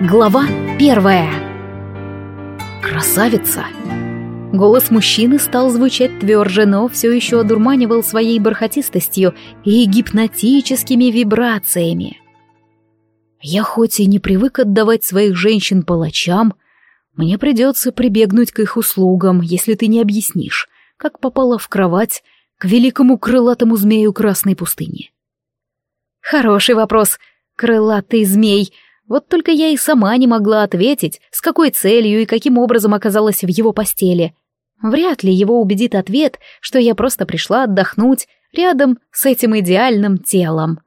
Глава первая. Красавица. Голос мужчины стал звучать тверже, но все еще одурманивал своей бархатистостью и гипнотическими вибрациями. Я хоть и не привык отдавать своих женщин палачам, мне придется прибегнуть к их услугам, если ты не объяснишь, как попала в кровать к великому крылатому змею Красной пустыни. Хороший вопрос, крылатый змей. Вот только я и сама не могла ответить, с какой целью и каким образом оказалась в его постели. Вряд ли его убедит ответ, что я просто пришла отдохнуть рядом с этим идеальным телом.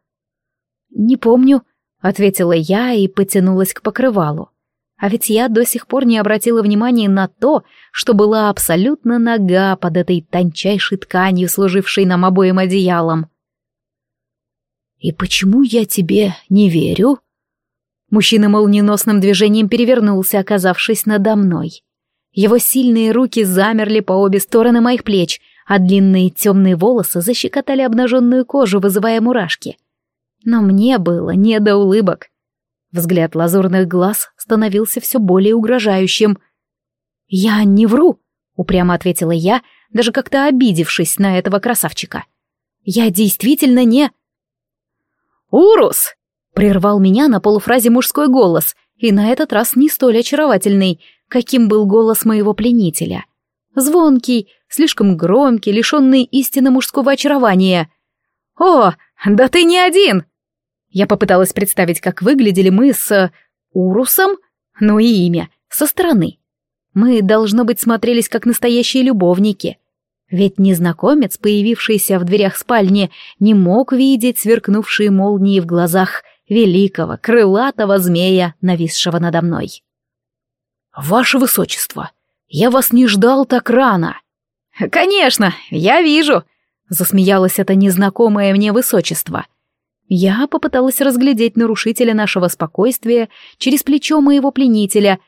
«Не помню», — ответила я и потянулась к покрывалу. А ведь я до сих пор не обратила внимания на то, что была абсолютно нога под этой тончайшей тканью, служившей нам обоим одеялом. «И почему я тебе не верю?» Мужчина молниеносным движением перевернулся, оказавшись надо мной. Его сильные руки замерли по обе стороны моих плеч, а длинные темные волосы защекотали обнаженную кожу, вызывая мурашки. Но мне было не до улыбок. Взгляд лазурных глаз становился все более угрожающим. «Я не вру», — упрямо ответила я, даже как-то обидевшись на этого красавчика. «Я действительно не...» «Урус!» — прервал меня на полуфразе мужской голос, и на этот раз не столь очаровательный, каким был голос моего пленителя. Звонкий, слишком громкий, лишенный истинно мужского очарования. «О, да ты не один!» Я попыталась представить, как выглядели мы с... Э, Урусом? Ну и имя. Со стороны. Мы, должно быть, смотрелись как настоящие любовники. Ведь незнакомец, появившийся в дверях спальни, не мог видеть сверкнувшие молнии в глазах великого, крылатого змея, нависшего надо мной. «Ваше высочество, я вас не ждал так рано!» «Конечно, я вижу!» — засмеялось это незнакомое мне высочество — я попыталась разглядеть нарушителя нашего спокойствия через плечо моего пленителя,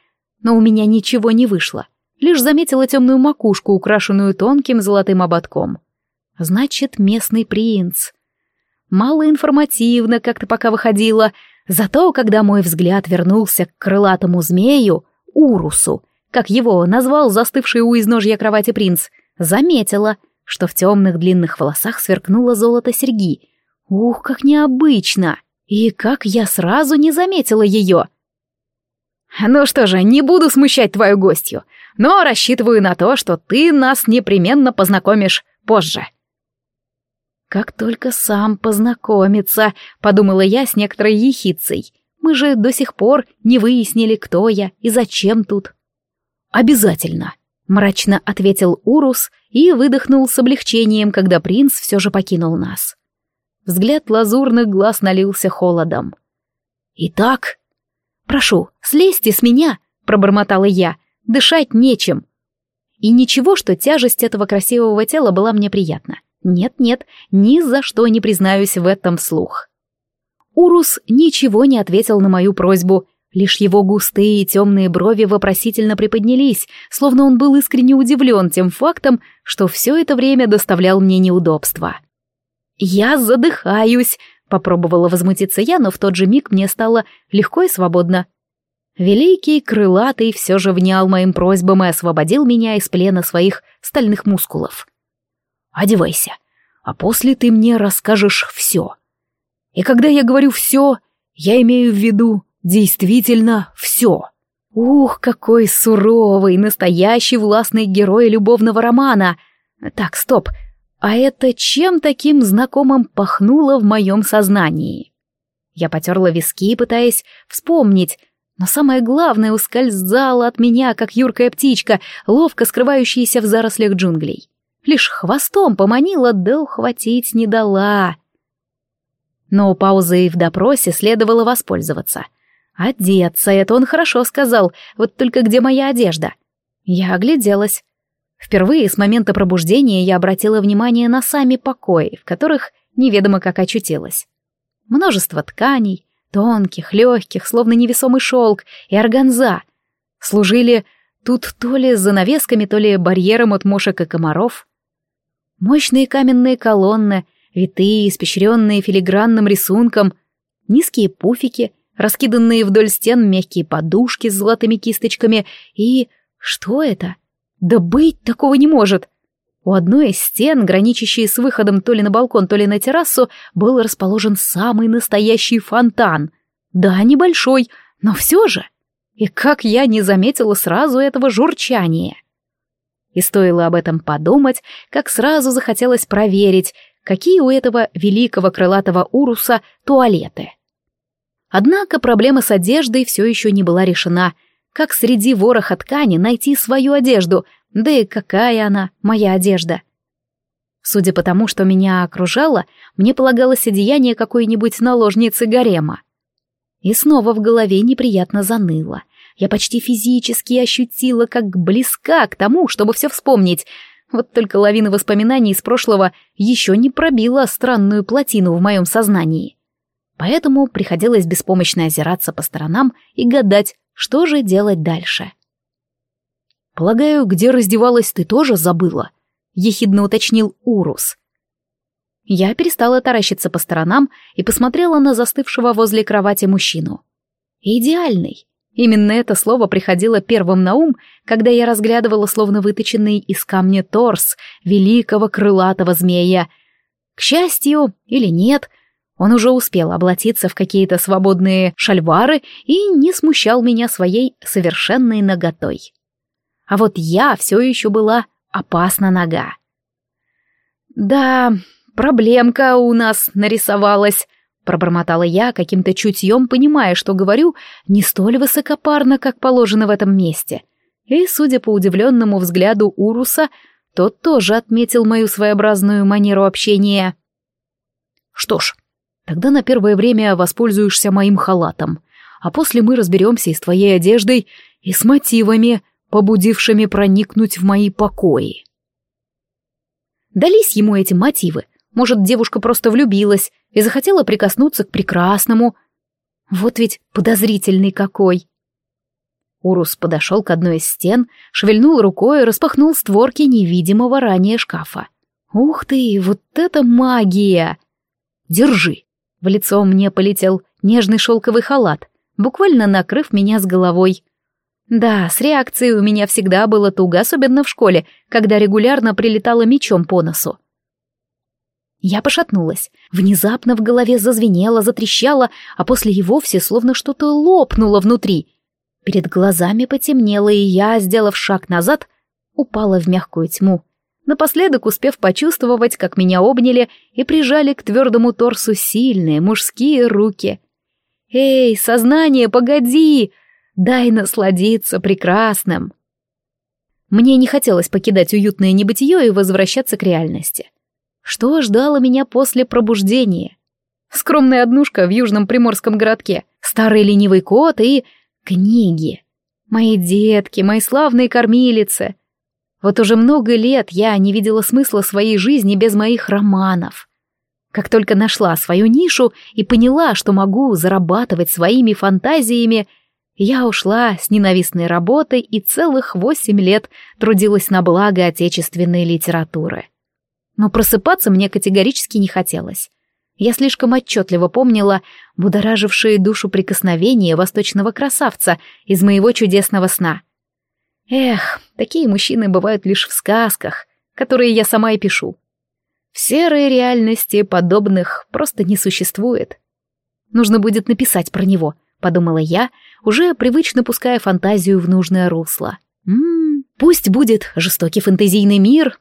но у меня ничего не вышло. Лишь заметила темную макушку, украшенную тонким золотым ободком. Значит, местный принц. Мало информативно как-то пока выходило, зато когда мой взгляд вернулся к крылатому змею, Урусу, как его назвал застывший у изножья кровати принц, заметила, что в темных длинных волосах сверкнуло золото серьги — Ух, как необычно! И как я сразу не заметила ее! Ну что же, не буду смущать твою гостью, но рассчитываю на то, что ты нас непременно познакомишь позже. Как только сам познакомиться, подумала я с некоторой ехицей. Мы же до сих пор не выяснили, кто я и зачем тут. Обязательно, мрачно ответил Урус и выдохнул с облегчением, когда принц все же покинул нас. Взгляд лазурных глаз налился холодом. «Итак...» «Прошу, слезьте с меня!» — пробормотала я. «Дышать нечем!» И ничего, что тяжесть этого красивого тела была мне приятна. Нет-нет, ни за что не признаюсь в этом вслух. Урус ничего не ответил на мою просьбу, лишь его густые и темные брови вопросительно приподнялись, словно он был искренне удивлен тем фактом, что все это время доставлял мне неудобства. «Я задыхаюсь!» — попробовала возмутиться я, но в тот же миг мне стало легко и свободно. Великий крылатый все же внял моим просьбам и освободил меня из плена своих стальных мускулов. «Одевайся, а после ты мне расскажешь все. И когда я говорю «все», я имею в виду действительно все. Ух, какой суровый, настоящий властный герой любовного романа. Так, стоп, а это чем таким знакомым пахнуло в моем сознании? Я потерла виски, пытаясь вспомнить, но самое главное ускользало от меня, как юркая птичка, ловко скрывающаяся в зарослях джунглей. Лишь хвостом поманила, да ухватить не дала. Но паузой в допросе следовало воспользоваться. «Одеться, это он хорошо сказал, вот только где моя одежда?» Я огляделась. Впервые с момента пробуждения я обратила внимание на сами покои, в которых неведомо как очутилась. Множество тканей, тонких, легких, словно невесомый шелк, и органза, служили тут то ли занавесками, то ли барьером от мошек и комаров. Мощные каменные колонны, витые, испещренные филигранным рисунком, низкие пуфики, раскиданные вдоль стен мягкие подушки с золотыми кисточками и... Что это? Да быть такого не может! У одной из стен, граничащей с выходом то ли на балкон, то ли на террасу, был расположен самый настоящий фонтан. Да, небольшой, но все же. И как я не заметила сразу этого журчания. И стоило об этом подумать, как сразу захотелось проверить, какие у этого великого крылатого уруса туалеты. Однако проблема с одеждой все еще не была решена. Как среди вороха ткани найти свою одежду, да и какая она, моя одежда? Судя по тому, что меня окружало, мне полагалось одеяние какой-нибудь наложницы гарема. И снова в голове неприятно заныло. Я почти физически ощутила, как близка к тому, чтобы все вспомнить. Вот только лавина воспоминаний из прошлого еще не пробила странную плотину в моем сознании. Поэтому приходилось беспомощно озираться по сторонам и гадать, что же делать дальше. «Полагаю, где раздевалась, ты тоже забыла?» — ехидно уточнил Урус. Я перестала таращиться по сторонам и посмотрела на застывшего возле кровати мужчину. «Идеальный!» Именно это слово приходило первым на ум, когда я разглядывала словно выточенный из камня торс великого крылатого змея. К счастью или нет, он уже успел облатиться в какие-то свободные шальвары и не смущал меня своей совершенной наготой. А вот я все еще была опасна нога. «Да, проблемка у нас нарисовалась», — пробормотала я, каким-то чутьем понимая, что говорю не столь высокопарно, как положено в этом месте. И, судя по удивленному взгляду Уруса, тот тоже отметил мою своеобразную манеру общения. «Что ж, тогда на первое время воспользуешься моим халатом, а после мы разберемся и с твоей одеждой, и с мотивами», побудившими проникнуть в мои покои. Дались ему эти мотивы. Может, девушка просто влюбилась и захотела прикоснуться к прекрасному. Вот ведь подозрительный какой. Урус подошел к одной из стен, шевельнул рукой и распахнул створки невидимого ранее шкафа. «Ух ты, вот это магия!» «Держи!» В лицо мне полетел нежный шелковый халат, буквально накрыв меня с головой. Да, с реакцией у меня всегда было туго, особенно в школе, когда регулярно прилетала мечом по носу. Я пошатнулась. Внезапно в голове зазвенело, затрещало, а после и вовсе словно что-то лопнуло внутри. Перед глазами потемнело, и я, сделав шаг назад, упала в мягкую тьму, напоследок успев почувствовать, как меня обняли и прижали к твердому торсу сильные мужские руки. «Эй, сознание, погоди!» Дай насладиться прекрасным. Мне не хотелось покидать уютное небытие и возвращаться к реальности. Что ждало меня после пробуждения? Скромная однушка в южном приморском городке, старый ленивый кот и... книги. Мои детки, мои славные кормилицы. Вот уже много лет я не видела смысла своей жизни без моих романов. Как только нашла свою нишу и поняла, что могу зарабатывать своими фантазиями, я ушла с ненавистной работы и целых восемь лет трудилась на благо отечественной литературы. Но просыпаться мне категорически не хотелось. Я слишком отчетливо помнила будоражившие душу прикосновения восточного красавца из моего чудесного сна. Эх, такие мужчины бывают лишь в сказках, которые я сама и пишу. В серой реальности подобных просто не существует. Нужно будет написать про него — подумала я, уже привычно пуская фантазию в нужное русло. Ммм, пусть будет жестокий фэнтезийный мир,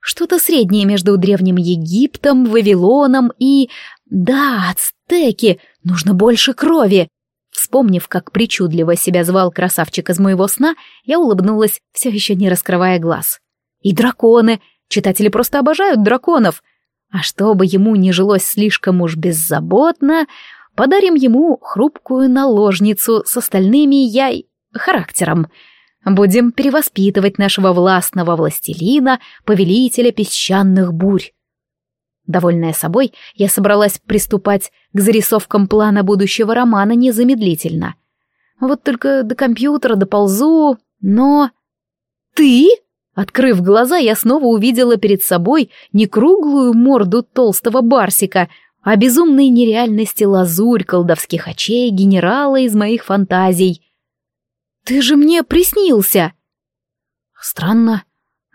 что-то среднее между древним Египтом, Вавилоном и... Да, ацтеки, нужно больше крови. Вспомнив, как причудливо себя звал красавчик из моего сна, я улыбнулась, все еще не раскрывая глаз. И драконы, читатели просто обожают драконов. А чтобы ему не жилось слишком уж беззаботно, Подарим ему хрупкую наложницу с остальными яй... характером. Будем перевоспитывать нашего властного властелина, повелителя песчаных бурь. Довольная собой, я собралась приступать к зарисовкам плана будущего романа незамедлительно. Вот только до компьютера доползу, но... «Ты?» Открыв глаза, я снова увидела перед собой не круглую морду толстого барсика, о безумной нереальности лазурь колдовских очей генерала из моих фантазий. «Ты же мне приснился!» Странно,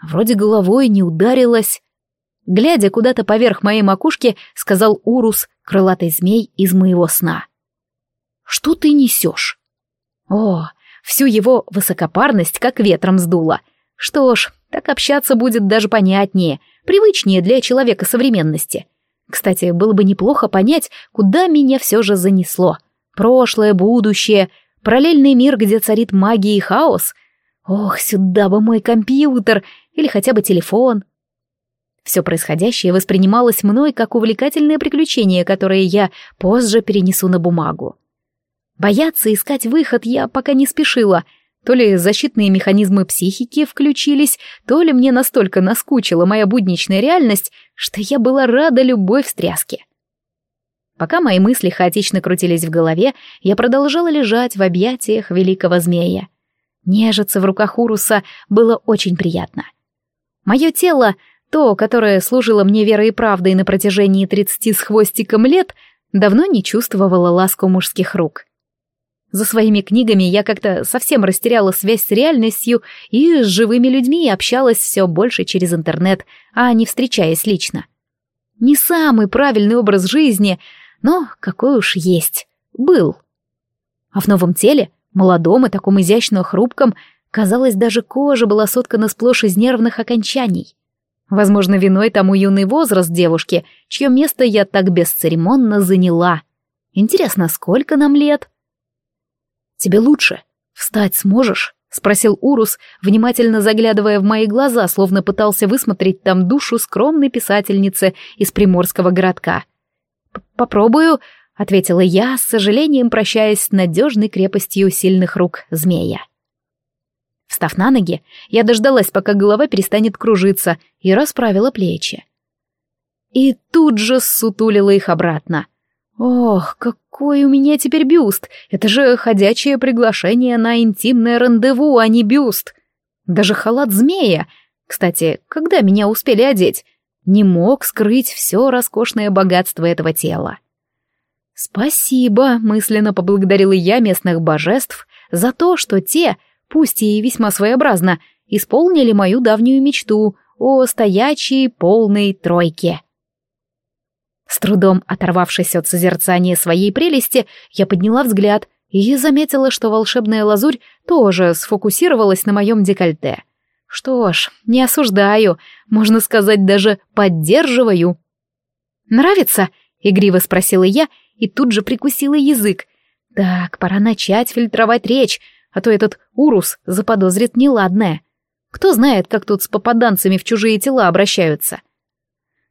вроде головой не ударилась. Глядя куда-то поверх моей макушки, сказал Урус, крылатый змей из моего сна. «Что ты несешь?» О, всю его высокопарность как ветром сдуло. Что ж, так общаться будет даже понятнее, привычнее для человека современности. Кстати, было бы неплохо понять, куда меня все же занесло. Прошлое, будущее, параллельный мир, где царит магия и хаос. Ох, сюда бы мой компьютер или хотя бы телефон. Все происходящее воспринималось мной как увлекательное приключение, которое я позже перенесу на бумагу. Бояться искать выход я пока не спешила. То ли защитные механизмы психики включились, то ли мне настолько наскучила моя будничная реальность, что я была рада любой встряске. Пока мои мысли хаотично крутились в голове, я продолжала лежать в объятиях великого змея. Нежиться в руках Уруса было очень приятно. Мое тело, то, которое служило мне верой и правдой на протяжении тридцати с хвостиком лет, давно не чувствовало ласку мужских рук. За своими книгами я как-то совсем растеряла связь с реальностью и с живыми людьми общалась все больше через интернет, а не встречаясь лично. Не самый правильный образ жизни, но какой уж есть. Был. А в новом теле, молодом и таком изящно хрупком, казалось, даже кожа была соткана сплошь из нервных окончаний. Возможно, виной тому юный возраст девушки, чье место я так бесцеремонно заняла. Интересно, сколько нам лет? «Тебе лучше? Встать сможешь?» — спросил Урус, внимательно заглядывая в мои глаза, словно пытался высмотреть там душу скромной писательницы из приморского городка. «Попробую», — ответила я, с сожалением прощаясь с надежной крепостью сильных рук змея. Встав на ноги, я дождалась, пока голова перестанет кружиться, и расправила плечи. И тут же сутулила их обратно. Ох, какой у меня теперь бюст! Это же ходячее приглашение на интимное рандеву, а не бюст. Даже халат змея, кстати, когда меня успели одеть, не мог скрыть все роскошное богатство этого тела. Спасибо, мысленно поблагодарила я местных божеств за то, что те, пусть и весьма своеобразно, исполнили мою давнюю мечту о стоячей полной тройке. С трудом оторвавшись от созерцания своей прелести, я подняла взгляд и заметила, что волшебная лазурь тоже сфокусировалась на моем декольте. Что ж, не осуждаю, можно сказать, даже поддерживаю. «Нравится?» — игриво спросила я и тут же прикусила язык. «Так, пора начать фильтровать речь, а то этот урус заподозрит неладное. Кто знает, как тут с попаданцами в чужие тела обращаются?»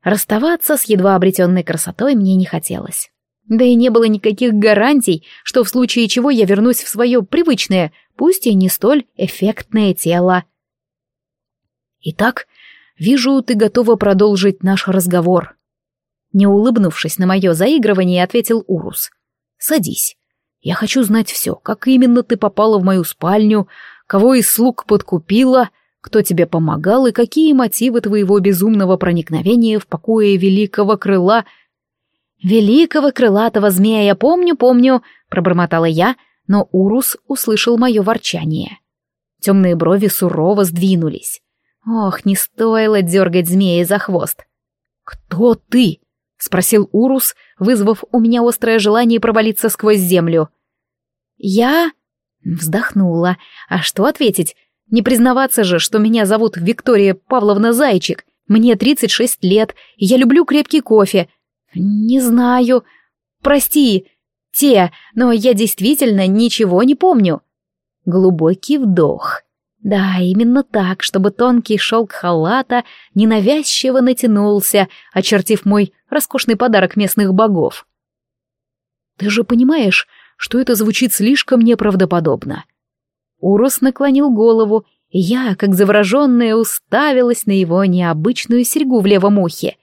Расставаться с едва обретенной красотой мне не хотелось. Да и не было никаких гарантий, что в случае чего я вернусь в свое привычное, пусть и не столь эффектное тело. «Итак, вижу, ты готова продолжить наш разговор». Не улыбнувшись на мое заигрывание, ответил Урус. «Садись. Я хочу знать все, как именно ты попала в мою спальню, кого из слуг подкупила, кто тебе помогал и какие мотивы твоего безумного проникновения в покое великого крыла... «Великого крылатого змея, помню, помню», — пробормотала я, но Урус услышал мое ворчание. Темные брови сурово сдвинулись. Ох, не стоило дергать змея за хвост. «Кто ты?» — спросил Урус, вызвав у меня острое желание провалиться сквозь землю. «Я...» — вздохнула. «А что ответить? Не признаваться же, что меня зовут Виктория Павловна Зайчик. Мне 36 лет, и я люблю крепкий кофе. Не знаю. Прости, те, но я действительно ничего не помню. Глубокий вдох. Да, именно так, чтобы тонкий шелк халата ненавязчиво натянулся, очертив мой роскошный подарок местных богов. Ты же понимаешь, что это звучит слишком неправдоподобно. Урус наклонил голову, и я, как завороженная, уставилась на его необычную серьгу в левом ухе.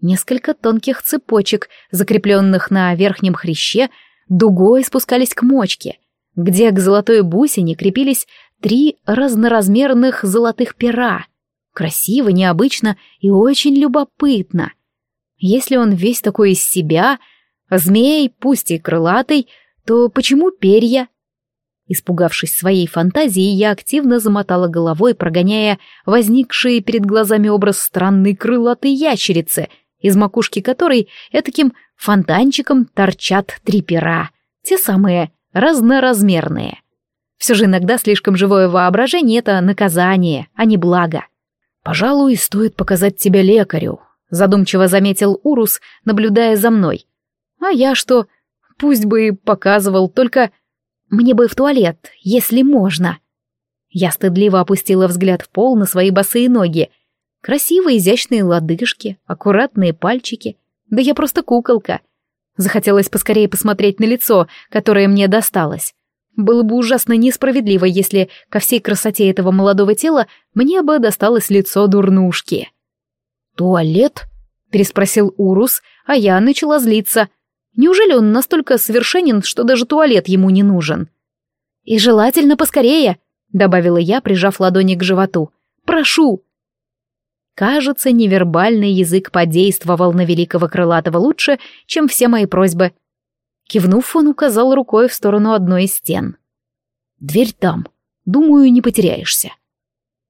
Несколько тонких цепочек, закрепленных на верхнем хряще, дугой спускались к мочке, где к золотой бусине крепились три разноразмерных золотых пера. Красиво, необычно и очень любопытно. Если он весь такой из себя, змей, пусть и крылатый, то почему перья? Испугавшись своей фантазии, я активно замотала головой, прогоняя возникший перед глазами образ странной крылатой ящерицы, из макушки которой этаким фонтанчиком торчат три пера, те самые разноразмерные. Все же иногда слишком живое воображение — это наказание, а не благо. «Пожалуй, стоит показать тебя лекарю», — задумчиво заметил Урус, наблюдая за мной. «А я что? Пусть бы и показывал, только мне бы в туалет, если можно». Я стыдливо опустила взгляд в пол на свои босые ноги. Красивые изящные лодыжки, аккуратные пальчики. Да я просто куколка. Захотелось поскорее посмотреть на лицо, которое мне досталось. Было бы ужасно несправедливо, если ко всей красоте этого молодого тела мне бы досталось лицо дурнушки. «Туалет?» — переспросил Урус, а я начала злиться. Неужели он настолько совершенен, что даже туалет ему не нужен? «И желательно поскорее», — добавила я, прижав ладони к животу. «Прошу!» Кажется, невербальный язык подействовал на великого крылатого лучше, чем все мои просьбы — Кивнув, он указал рукой в сторону одной из стен. «Дверь там. Думаю, не потеряешься».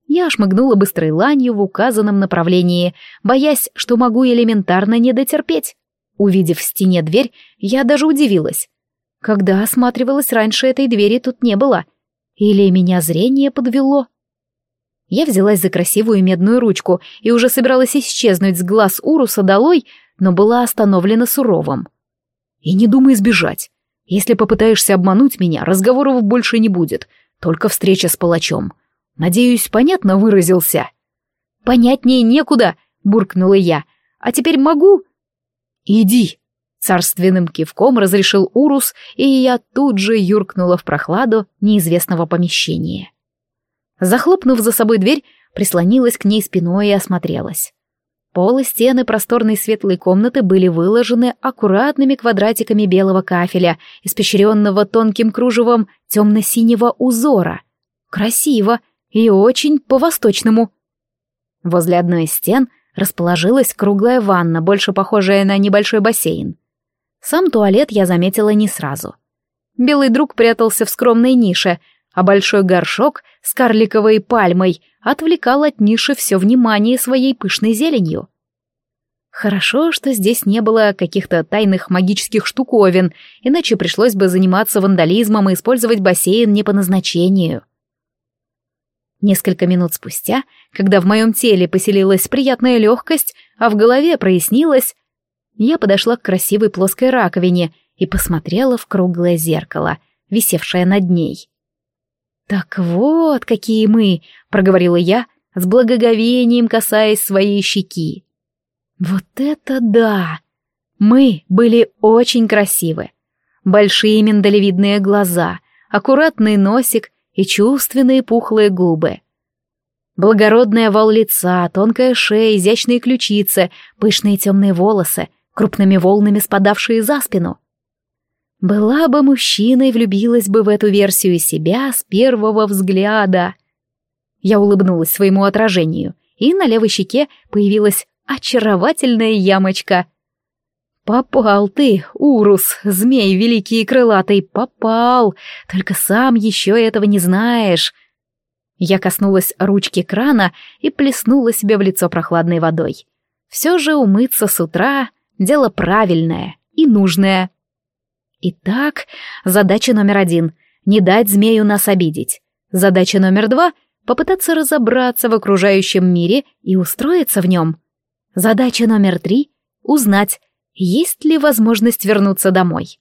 Я шмыгнула быстрой ланью в указанном направлении, боясь, что могу элементарно не дотерпеть. Увидев в стене дверь, я даже удивилась. Когда осматривалась раньше, этой двери тут не было. Или меня зрение подвело? Я взялась за красивую медную ручку и уже собиралась исчезнуть с глаз Уруса долой, но была остановлена суровым. И не думай сбежать. Если попытаешься обмануть меня, разговоров больше не будет, только встреча с палачом. Надеюсь, понятно выразился?» «Понятнее некуда», — буркнула я. «А теперь могу?» «Иди», — царственным кивком разрешил Урус, и я тут же юркнула в прохладу неизвестного помещения. Захлопнув за собой дверь, прислонилась к ней спиной и осмотрелась. Пол и стены просторной светлой комнаты были выложены аккуратными квадратиками белого кафеля, испещренного тонким кружевом темно-синего узора. Красиво и очень по-восточному. Возле одной из стен расположилась круглая ванна, больше похожая на небольшой бассейн. Сам туалет я заметила не сразу. Белый друг прятался в скромной нише, а большой горшок с карликовой пальмой — отвлекал от ниши все внимание своей пышной зеленью. Хорошо, что здесь не было каких-то тайных магических штуковин, иначе пришлось бы заниматься вандализмом и использовать бассейн не по назначению. Несколько минут спустя, когда в моем теле поселилась приятная легкость, а в голове прояснилось, я подошла к красивой плоской раковине и посмотрела в круглое зеркало, висевшее над ней. «Так вот, какие мы!» — проговорила я, с благоговением касаясь своей щеки. «Вот это да! Мы были очень красивы. Большие миндалевидные глаза, аккуратный носик и чувственные пухлые губы. Благородная вал лица, тонкая шея, изящные ключицы, пышные темные волосы, крупными волнами спадавшие за спину — была бы мужчиной, влюбилась бы в эту версию себя с первого взгляда. Я улыбнулась своему отражению, и на левой щеке появилась очаровательная ямочка. «Попал ты, Урус, змей великий и крылатый, попал, только сам еще этого не знаешь». Я коснулась ручки крана и плеснула себе в лицо прохладной водой. Все же умыться с утра — дело правильное и нужное. Итак, задача номер один — не дать змею нас обидеть. Задача номер два — попытаться разобраться в окружающем мире и устроиться в нем. Задача номер три — узнать, есть ли возможность вернуться домой.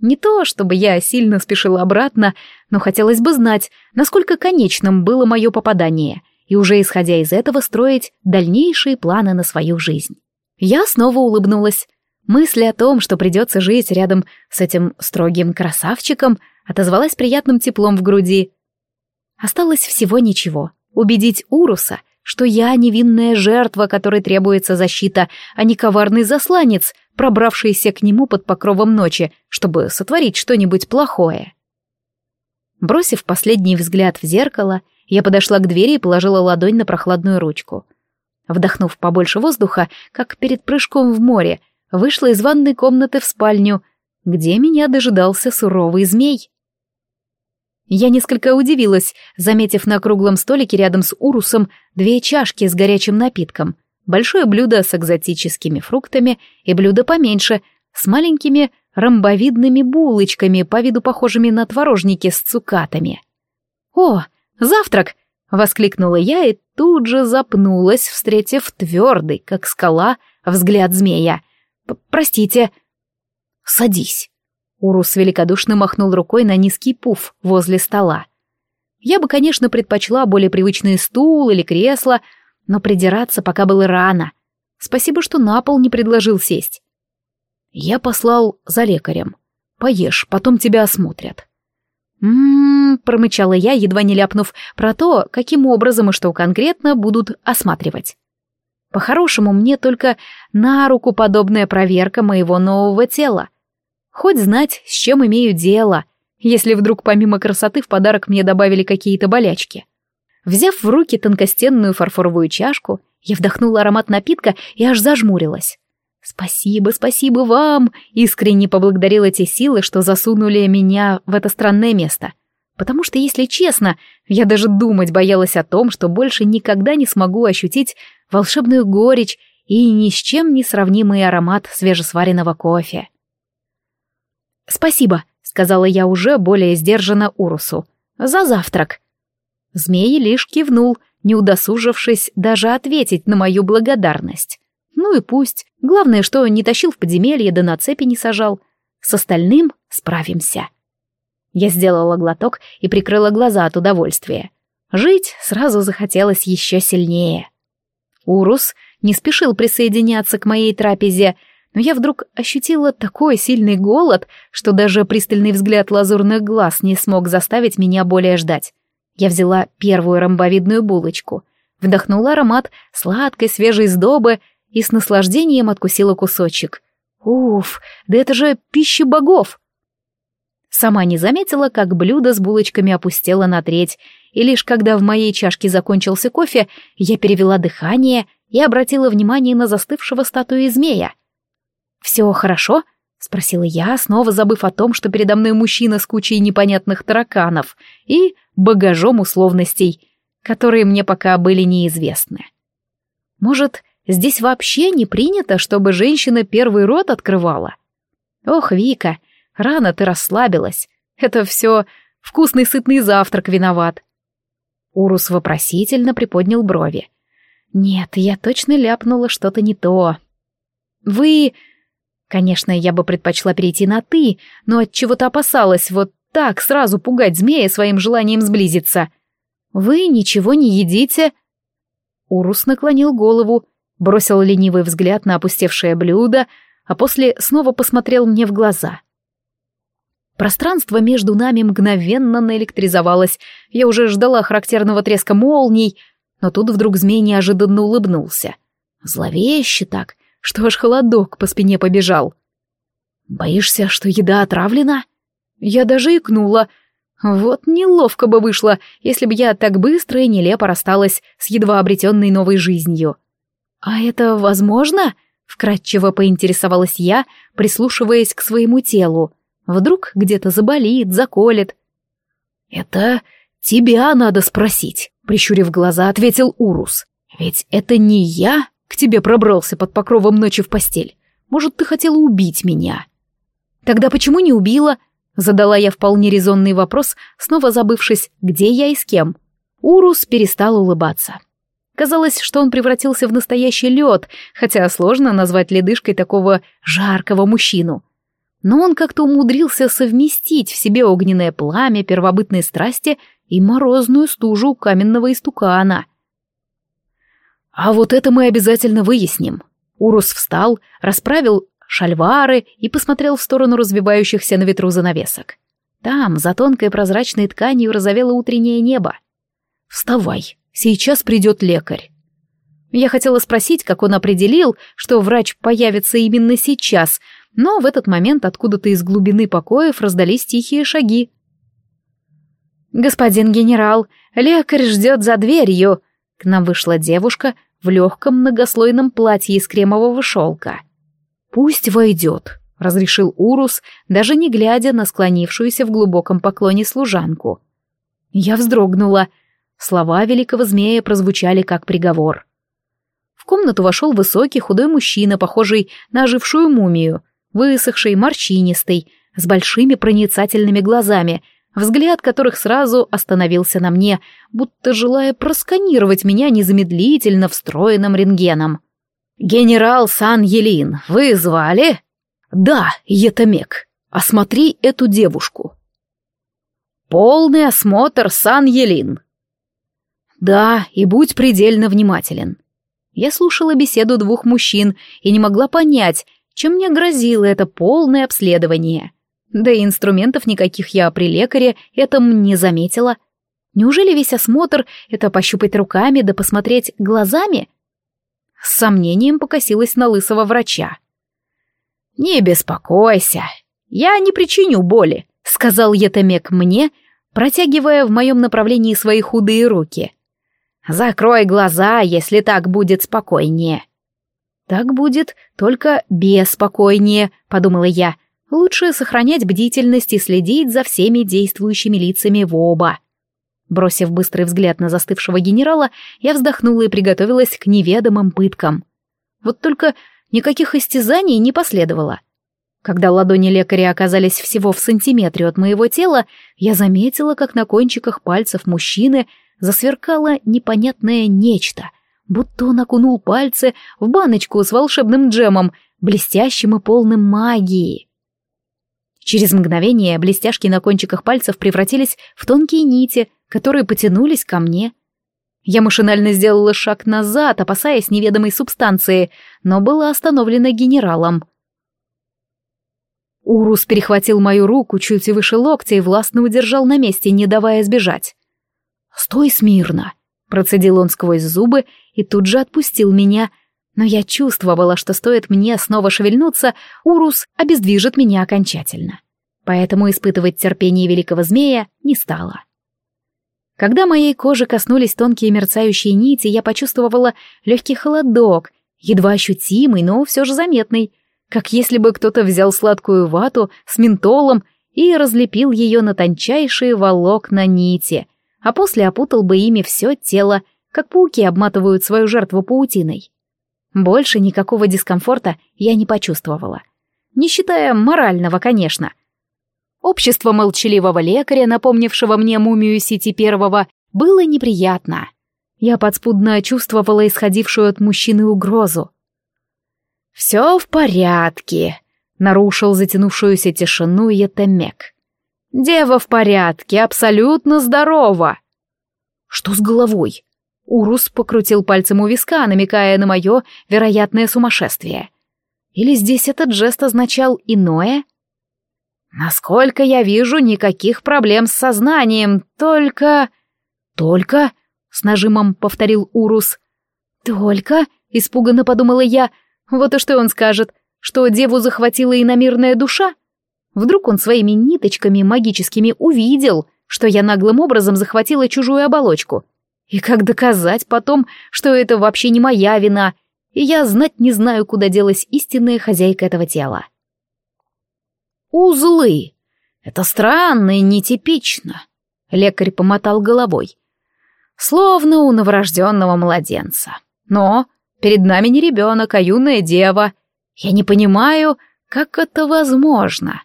Не то, чтобы я сильно спешила обратно, но хотелось бы знать, насколько конечным было мое попадание, и уже исходя из этого строить дальнейшие планы на свою жизнь. Я снова улыбнулась. Мысль о том, что придется жить рядом с этим строгим красавчиком, отозвалась приятным теплом в груди. Осталось всего ничего. Убедить Уруса, что я невинная жертва, которой требуется защита, а не коварный засланец, пробравшийся к нему под покровом ночи, чтобы сотворить что-нибудь плохое. Бросив последний взгляд в зеркало, я подошла к двери и положила ладонь на прохладную ручку. Вдохнув побольше воздуха, как перед прыжком в море, вышла из ванной комнаты в спальню, где меня дожидался суровый змей. Я несколько удивилась, заметив на круглом столике рядом с урусом две чашки с горячим напитком, большое блюдо с экзотическими фруктами и блюдо поменьше, с маленькими ромбовидными булочками, по виду похожими на творожники с цукатами. «О, завтрак!» — воскликнула я и тут же запнулась, встретив твердый, как скала, взгляд змея. «Простите». «Садись». Урус великодушно махнул рукой на низкий пуф возле стола. Я бы, конечно, предпочла более привычный стул или кресло, но придираться пока было рано. Спасибо, что на пол не предложил сесть. Я послал за лекарем. Поешь, потом тебя осмотрят. «М-м-м», промычала я, едва не ляпнув про то, каким образом и что конкретно будут осматривать. По-хорошему, мне только на руку подобная проверка моего нового тела. Хоть знать, с чем имею дело, если вдруг помимо красоты в подарок мне добавили какие-то болячки. Взяв в руки тонкостенную фарфоровую чашку, я вдохнула аромат напитка и аж зажмурилась. «Спасибо, спасибо вам!» Искренне поблагодарила те силы, что засунули меня в это странное место. Потому что, если честно, я даже думать боялась о том, что больше никогда не смогу ощутить волшебную горечь и ни с чем не сравнимый аромат свежесваренного кофе. «Спасибо», — сказала я уже более сдержанно Урусу. «За завтрак». Змей лишь кивнул, не удосужившись даже ответить на мою благодарность. Ну и пусть. Главное, что не тащил в подземелье, да на цепи не сажал. С остальным справимся. Я сделала глоток и прикрыла глаза от удовольствия. Жить сразу захотелось еще сильнее. Урус не спешил присоединяться к моей трапезе, но я вдруг ощутила такой сильный голод, что даже пристальный взгляд лазурных глаз не смог заставить меня более ждать. Я взяла первую ромбовидную булочку, вдохнула аромат сладкой свежей сдобы и с наслаждением откусила кусочек. Уф, да это же пища богов! Сама не заметила, как блюдо с булочками опустело на треть, и лишь когда в моей чашке закончился кофе, я перевела дыхание и обратила внимание на застывшего статуи змея. «Все хорошо?» — спросила я, снова забыв о том, что передо мной мужчина с кучей непонятных тараканов и багажом условностей, которые мне пока были неизвестны. Может, Здесь вообще не принято, чтобы женщина первый рот открывала. Ох, Вика, рано ты расслабилась. Это все вкусный сытный завтрак виноват. Урус вопросительно приподнял брови. Нет, я точно ляпнула что-то не то. Вы... Конечно, я бы предпочла перейти на «ты», но от чего то опасалась вот так сразу пугать змея своим желанием сблизиться. Вы ничего не едите? Урус наклонил голову, бросил ленивый взгляд на опустевшее блюдо, а после снова посмотрел мне в глаза. Пространство между нами мгновенно наэлектризовалось, я уже ждала характерного треска молний, но тут вдруг змей неожиданно улыбнулся. Зловеще так, что аж холодок по спине побежал. «Боишься, что еда отравлена?» Я даже икнула. Вот неловко бы вышло, если бы я так быстро и нелепо рассталась с едва обретенной новой жизнью. «А это возможно?» — вкратчиво поинтересовалась я, прислушиваясь к своему телу. «Вдруг где-то заболит, заколет». «Это тебя надо спросить», — прищурив глаза, ответил Урус. «Ведь это не я к тебе пробрался под покровом ночи в постель. Может, ты хотела убить меня?» «Тогда почему не убила?» — задала я вполне резонный вопрос, снова забывшись, где я и с кем. Урус перестал улыбаться. Казалось, что он превратился в настоящий лед, хотя сложно назвать ледышкой такого жаркого мужчину. Но он как-то умудрился совместить в себе огненное пламя первобытной страсти и морозную стужу каменного истукана. «А вот это мы обязательно выясним». Урус встал, расправил шальвары и посмотрел в сторону развивающихся на ветру занавесок. Там, за тонкой прозрачной тканью, розовело утреннее небо. «Вставай!» Сейчас придет лекарь. Я хотела спросить, как он определил, что врач появится именно сейчас, но в этот момент откуда-то из глубины покоев раздались тихие шаги. «Господин генерал, лекарь ждет за дверью!» К нам вышла девушка в легком многослойном платье из кремового шелка. «Пусть войдет», — разрешил Урус, даже не глядя на склонившуюся в глубоком поклоне служанку. Я вздрогнула. Слова великого змея прозвучали как приговор. В комнату вошел высокий худой мужчина, похожий на ожившую мумию, высохший, морщинистый, с большими проницательными глазами, взгляд которых сразу остановился на мне, будто желая просканировать меня незамедлительно встроенным рентгеном. «Генерал Сан-Елин, вы звали?» «Да, Етамек. Осмотри эту девушку». «Полный осмотр Сан-Елин». «Да, и будь предельно внимателен». Я слушала беседу двух мужчин и не могла понять, чем мне грозило это полное обследование. Да и инструментов никаких я при лекаре этом не заметила. Неужели весь осмотр — это пощупать руками да посмотреть глазами? С сомнением покосилась на лысого врача. «Не беспокойся, я не причиню боли», — сказал Етамек мне, протягивая в моем направлении свои худые руки. «Закрой глаза, если так будет спокойнее». «Так будет только беспокойнее», — подумала я, — Лучше сохранять бдительность и следить за всеми действующими лицами в оба. Бросив быстрый взгляд на застывшего генерала, я вздохнула и приготовилась к неведомым пыткам. Вот только никаких истязаний не последовало. Когда ладони лекаря оказались всего в сантиметре от моего тела, я заметила, как на кончиках пальцев мужчины засверкало непонятное нечто, будто он окунул пальцы в баночку с волшебным джемом, блестящим и полным магии. Через мгновение блестяшки на кончиках пальцев превратились в тонкие нити, которые потянулись ко мне. Я машинально сделала шаг назад, опасаясь неведомой субстанции, но была остановлена генералом. Урус перехватил мою руку чуть выше локтя и властно удержал на месте, не давая сбежать. «Стой смирно!» — процедил он сквозь зубы и тут же отпустил меня, но я чувствовала, что стоит мне снова шевельнуться, Урус обездвижит меня окончательно. Поэтому испытывать терпение великого змея не стала. Когда моей кожи коснулись тонкие мерцающие нити, я почувствовала легкий холодок, едва ощутимый, но все же заметный, как если бы кто-то взял сладкую вату с ментолом и разлепил ее на тончайшие волокна нити, а после опутал бы ими все тело, как пауки обматывают свою жертву паутиной. Больше никакого дискомфорта я не почувствовала. Не считая морального, конечно. Общество молчаливого лекаря, напомнившего мне мумию Сити Первого, было неприятно. Я подспудно чувствовала исходившую от мужчины угрозу. «Все в порядке», — нарушил затянувшуюся тишину Етемек. «Дева в порядке, абсолютно здорова». «Что с головой?» Урус покрутил пальцем у виска, намекая на мое вероятное сумасшествие. Или здесь этот жест означал иное? Насколько я вижу, никаких проблем с сознанием, только... Только? С нажимом повторил Урус. Только? Испуганно подумала я. Вот и что он скажет, что деву захватила иномирная душа? Вдруг он своими ниточками магическими увидел, что я наглым образом захватила чужую оболочку — и как доказать потом, что это вообще не моя вина, и я знать не знаю, куда делась истинная хозяйка этого тела. Узлы. Это странно и нетипично. Лекарь помотал головой. Словно у новорожденного младенца. Но перед нами не ребенок, а юная дева. Я не понимаю, как это возможно.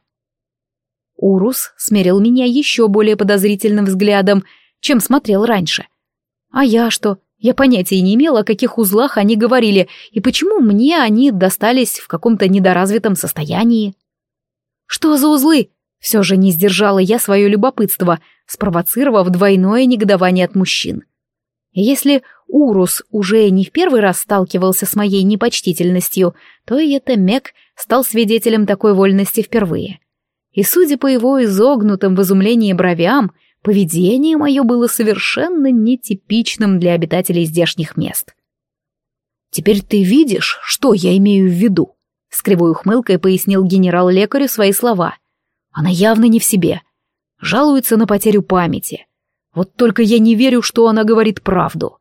Урус смерил меня еще более подозрительным взглядом, чем смотрел раньше — а я что? Я понятия не имела, о каких узлах они говорили, и почему мне они достались в каком-то недоразвитом состоянии. Что за узлы? Все же не сдержала я свое любопытство, спровоцировав двойное негодование от мужчин. Если Урус уже не в первый раз сталкивался с моей непочтительностью, то и это Мек стал свидетелем такой вольности впервые. И судя по его изогнутым в изумлении бровям, Поведение мое было совершенно нетипичным для обитателей здешних мест. «Теперь ты видишь, что я имею в виду?» С кривой ухмылкой пояснил генерал лекарю свои слова. «Она явно не в себе. Жалуется на потерю памяти. Вот только я не верю, что она говорит правду».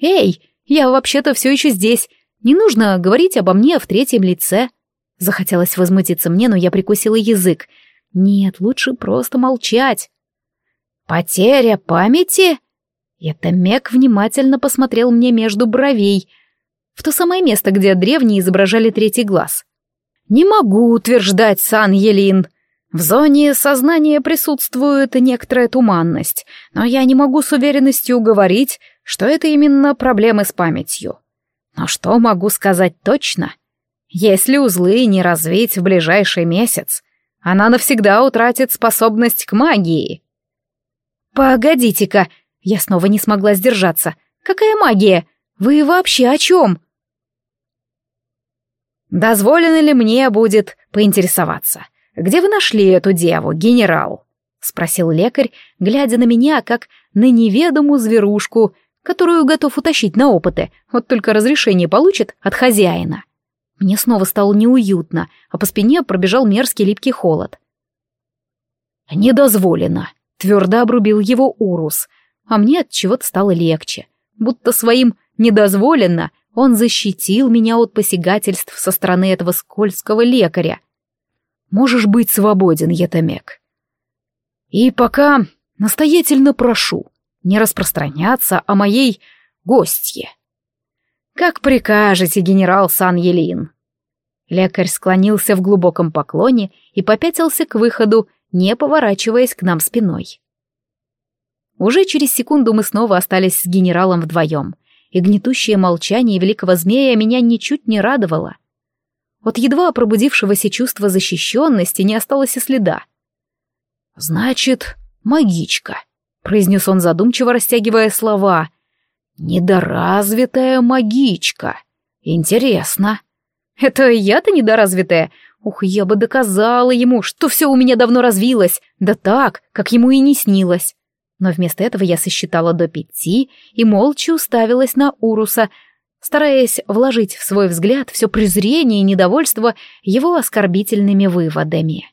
«Эй, Я вообще-то все еще здесь. Не нужно говорить обо мне в третьем лице. Захотелось возмутиться мне, но я прикусила язык. Нет, лучше просто молчать. Потеря памяти? Это Мек внимательно посмотрел мне между бровей, в то самое место, где древние изображали третий глаз. Не могу утверждать, Сан Елин. В зоне сознания присутствует некоторая туманность, но я не могу с уверенностью говорить, что это именно проблемы с памятью. Но что могу сказать точно? Если узлы не развить в ближайший месяц, она навсегда утратит способность к магии. «Погодите-ка!» Я снова не смогла сдержаться. «Какая магия? Вы вообще о чем?» «Дозволено ли мне будет поинтересоваться, где вы нашли эту деву, генерал?» — спросил лекарь, глядя на меня, как на неведомую зверушку, которую готов утащить на опыты, вот только разрешение получит от хозяина. Мне снова стало неуютно, а по спине пробежал мерзкий липкий холод. «Недозволено», — твердо обрубил его Урус, а мне от чего-то стало легче, будто своим «недозволено» Он защитил меня от посягательств со стороны этого скользкого лекаря. Можешь быть свободен, Етамек. И пока настоятельно прошу не распространяться о моей гостье. Как прикажете, генерал Сан-Елин. Лекарь склонился в глубоком поклоне и попятился к выходу, не поворачиваясь к нам спиной. Уже через секунду мы снова остались с генералом вдвоем — и гнетущее молчание великого змея меня ничуть не радовало. От едва пробудившегося чувства защищенности не осталось и следа. «Значит, магичка», — произнес он задумчиво, растягивая слова. «Недоразвитая магичка. Интересно». «Это я-то недоразвитая? Ух, я бы доказала ему, что все у меня давно развилось, да так, как ему и не снилось. Но вместо этого я сосчитала до пяти и молча уставилась на Уруса, стараясь вложить в свой взгляд все презрение и недовольство его оскорбительными выводами.